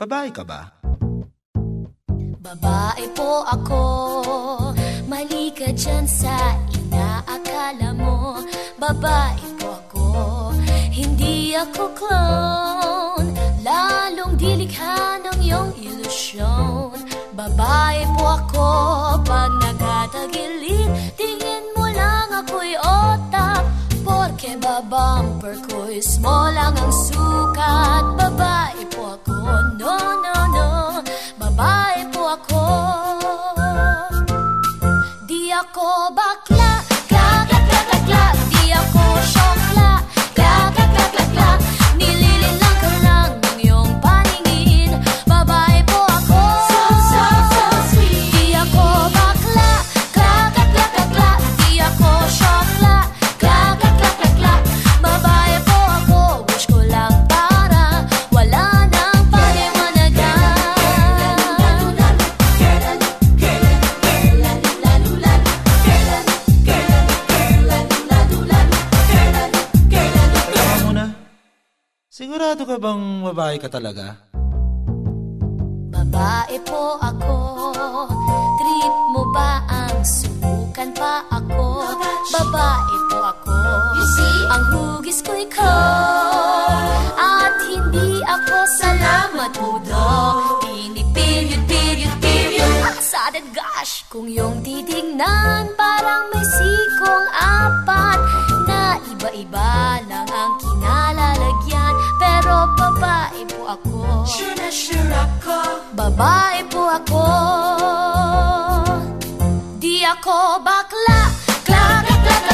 Babae ka ba? Babae po ako. Mali ka dyan sa inaakala mo. Babae po ako. Hindi ako clown. Lalong dilikha ng iyong ilusyon. Babae po ako. Pag nagtatagilid Porke babumper ko'y small lang ang sukat. Babae po ako No, no, no. Babae po ako. Di ako bakla Sigurado ka bang babae ka talaga? Babae po ako. Trip mo ba ang subukan pa ako? Babae po ako. Ang hugis ko ikaw At hindi ako salamat udo Pinipiliot, piliot, piliot Excited gosh Kung yung titignan Babae po ako. Sure na sure ako. Babae po ako. Di ako bakla. Klaka, klaka